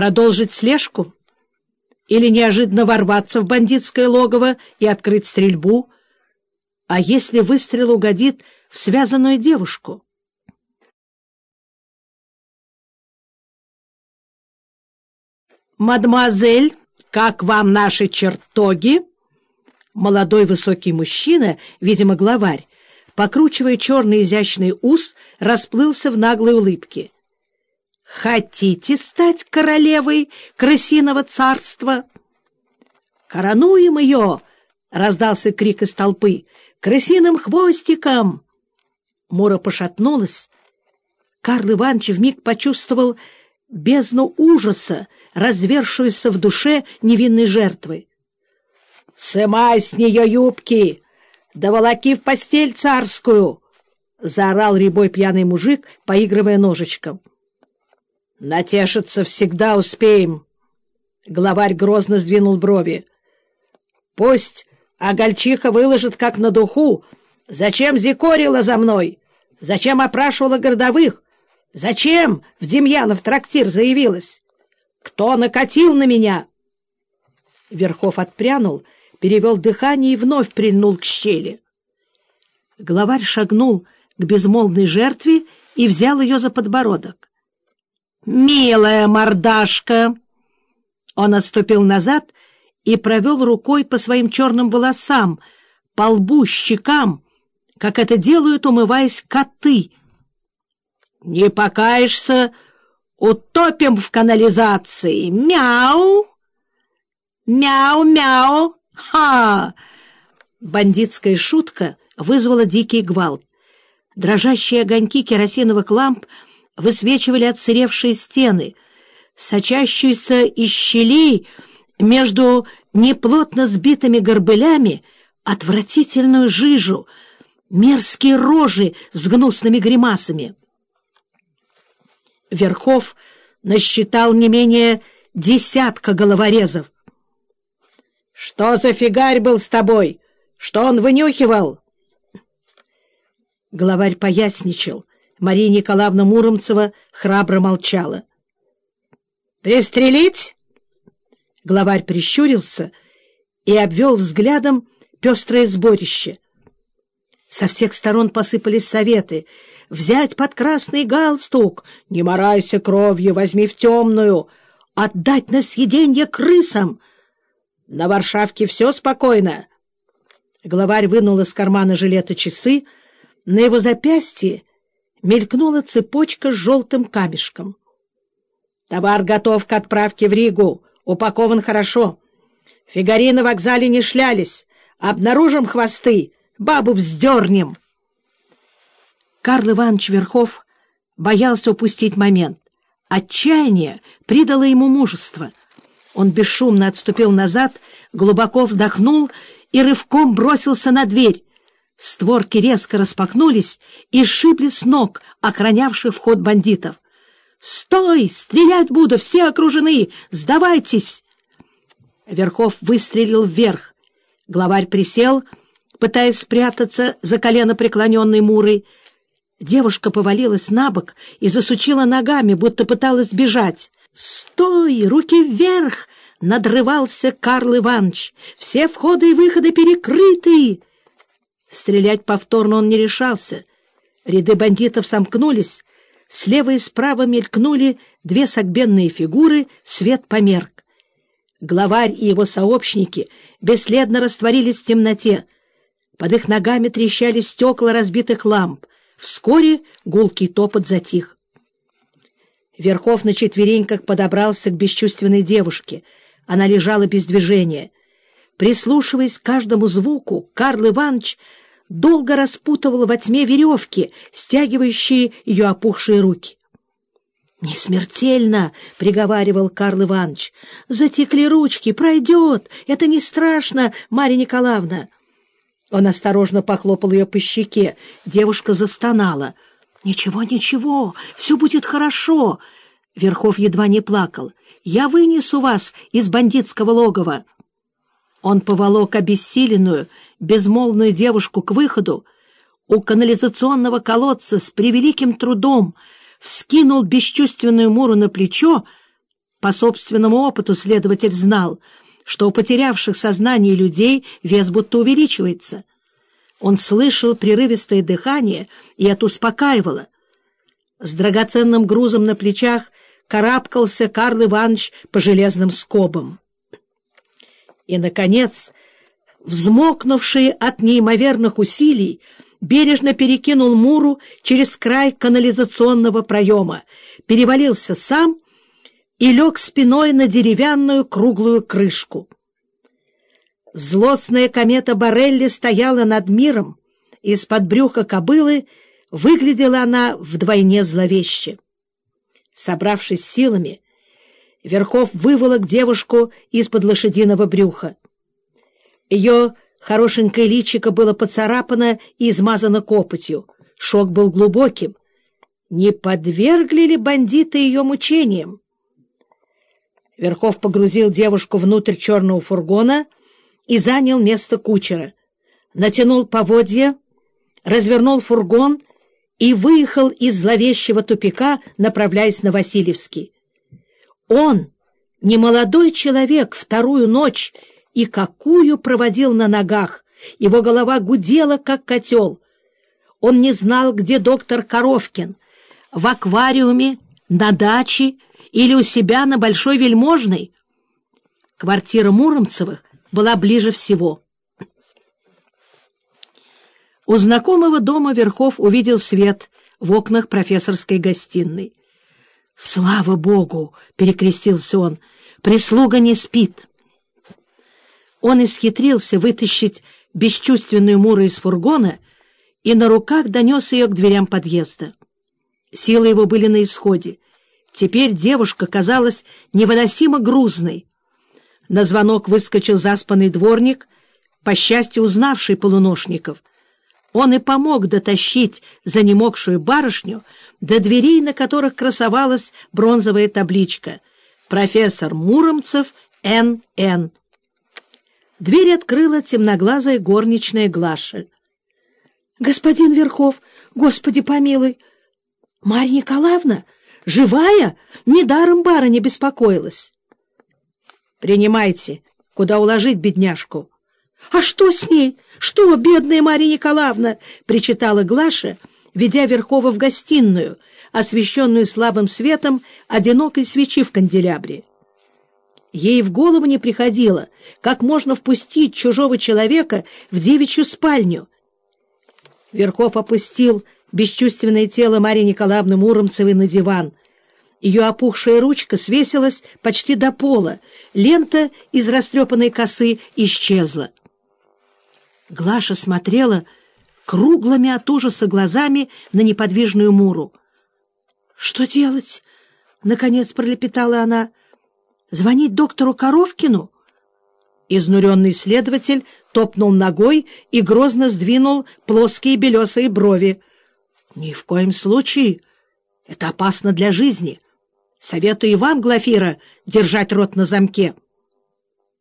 Продолжить слежку? Или неожиданно ворваться в бандитское логово и открыть стрельбу? А если выстрел угодит в связанную девушку? «Мадемуазель, как вам наши чертоги?» Молодой высокий мужчина, видимо, главарь, покручивая черный изящный ус, расплылся в наглой улыбке. «Хотите стать королевой крысиного царства?» «Коронуем ее!» — раздался крик из толпы. «Крысиным хвостиком!» Мора пошатнулась. Карл Иванович вмиг почувствовал бездну ужаса, развершуюся в душе невинной жертвы. «Сымай с нее юбки! Да волоки в постель царскую!» — заорал рябой пьяный мужик, поигрывая ножичком. «Натешиться всегда успеем!» Главарь грозно сдвинул брови. «Пусть Огольчиха выложит как на духу. Зачем зикорила за мной? Зачем опрашивала городовых? Зачем в Демьянов трактир заявилась? Кто накатил на меня?» Верхов отпрянул — перевел дыхание и вновь прильнул к щели. Главарь шагнул к безмолвной жертве и взял ее за подбородок. «Милая мордашка!» Он отступил назад и провел рукой по своим черным волосам, по лбу, щекам, как это делают, умываясь коты. «Не покаешься, утопим в канализации! Мяу! Мяу-мяу!» Ха! Бандитская шутка вызвала дикий гвалт. Дрожащие огоньки керосиновых ламп высвечивали отсыревшие стены, сочащуюся из щелей между неплотно сбитыми горбылями отвратительную жижу, мерзкие рожи с гнусными гримасами. Верхов насчитал не менее десятка головорезов. Что за фигарь был с тобой? Что он вынюхивал? Главарь поясничал. Мария Николаевна Муромцева храбро молчала. «Пристрелить?» Главарь прищурился и обвел взглядом пестрое сборище. Со всех сторон посыпались советы. «Взять под красный галстук! Не морайся кровью, возьми в темную! Отдать на съеденье крысам!» На Варшавке все спокойно. Главарь вынул из кармана жилета часы. На его запястье мелькнула цепочка с желтым камешком. Товар готов к отправке в Ригу. Упакован хорошо. Фигари на вокзале не шлялись. Обнаружим хвосты. Бабу вздернем. Карл Иванович Верхов боялся упустить момент. Отчаяние придало ему мужество — он бесшумно отступил назад, глубоко вдохнул и рывком бросился на дверь. Створки резко распахнулись и сшибли с ног охранявших вход бандитов. «Стой! Стрелять буду! Все окружены! Сдавайтесь!» Верхов выстрелил вверх. Главарь присел, пытаясь спрятаться за колено преклоненной Мурой. Девушка повалилась на бок и засучила ногами, будто пыталась бежать. «Стой! Руки вверх!» — надрывался Карл Иванович. «Все входы и выходы перекрыты!» Стрелять повторно он не решался. Ряды бандитов сомкнулись. Слева и справа мелькнули две согбенные фигуры, свет померк. Главарь и его сообщники бесследно растворились в темноте. Под их ногами трещали стекла разбитых ламп. Вскоре гулкий топот затих. Верхов на четвереньках подобрался к бесчувственной девушке. Она лежала без движения. Прислушиваясь к каждому звуку, Карл Иванович долго распутывал во тьме веревки, стягивающие ее опухшие руки. — Не смертельно, — приговаривал Карл Иванович. — Затекли ручки, пройдет. Это не страшно, Марья Николаевна. Он осторожно похлопал ее по щеке. Девушка застонала —— Ничего, ничего, все будет хорошо. Верхов едва не плакал. Я вынесу вас из бандитского логова. Он поволок обессиленную, безмолвную девушку к выходу. У канализационного колодца с превеликим трудом вскинул бесчувственную Муру на плечо, По собственному опыту следователь знал, что у потерявших сознание людей вес будто увеличивается. Он слышал прерывистое дыхание, и это успокаивало. С драгоценным грузом на плечах карабкался Карл Иванович по железным скобам. И, наконец, взмокнувший от неимоверных усилий, бережно перекинул Муру через край канализационного проема, перевалился сам и лег спиной на деревянную круглую крышку. Злостная комета Барелли стояла над миром, из-под брюха кобылы выглядела она вдвойне зловеще. Собравшись силами, Верхов выволок девушку из-под лошадиного брюха. Ее хорошенькое личико было поцарапано и измазано копотью. Шок был глубоким. Не подвергли ли бандиты ее мучениям? Верхов погрузил девушку внутрь черного фургона и занял место кучера. Натянул поводья, развернул фургон и выехал из зловещего тупика, направляясь на Васильевский. Он, немолодой человек, вторую ночь, и какую проводил на ногах, его голова гудела, как котел. Он не знал, где доктор Коровкин, в аквариуме, на даче или у себя на Большой Вельможной. Квартира Муромцевых была ближе всего. У знакомого дома Верхов увидел свет в окнах профессорской гостиной. «Слава Богу!» — перекрестился он. «Прислуга не спит». Он исхитрился вытащить бесчувственную Муру из фургона и на руках донес ее к дверям подъезда. Силы его были на исходе. Теперь девушка казалась невыносимо грузной. На звонок выскочил заспанный дворник, по счастью, узнавший полуношников. Он и помог дотащить занемогшую барышню до дверей, на которых красовалась бронзовая табличка «Профессор Муромцев Н.Н.» Дверь открыла темноглазая горничная Глаша. — Господин Верхов, Господи помилуй! Марья Николаевна, живая? Недаром барыня беспокоилась. — Принимайте, куда уложить бедняжку. — А что с ней? Что, бедная Марья Николаевна? — причитала Глаша, ведя Верхова в гостиную, освещенную слабым светом одинокой свечи в канделябре. Ей в голову не приходило, как можно впустить чужого человека в девичью спальню. Верхов опустил бесчувственное тело Марии Николаевны Муромцевой на диван. Ее опухшая ручка свесилась почти до пола, лента из растрепанной косы исчезла. Глаша смотрела круглыми от ужаса глазами на неподвижную Муру. — Что делать? — наконец пролепетала она. Звонить доктору Коровкину? Изнуренный следователь топнул ногой и грозно сдвинул плоские белесые брови. — Ни в коем случае. Это опасно для жизни. Советую и вам, Глафира, держать рот на замке. —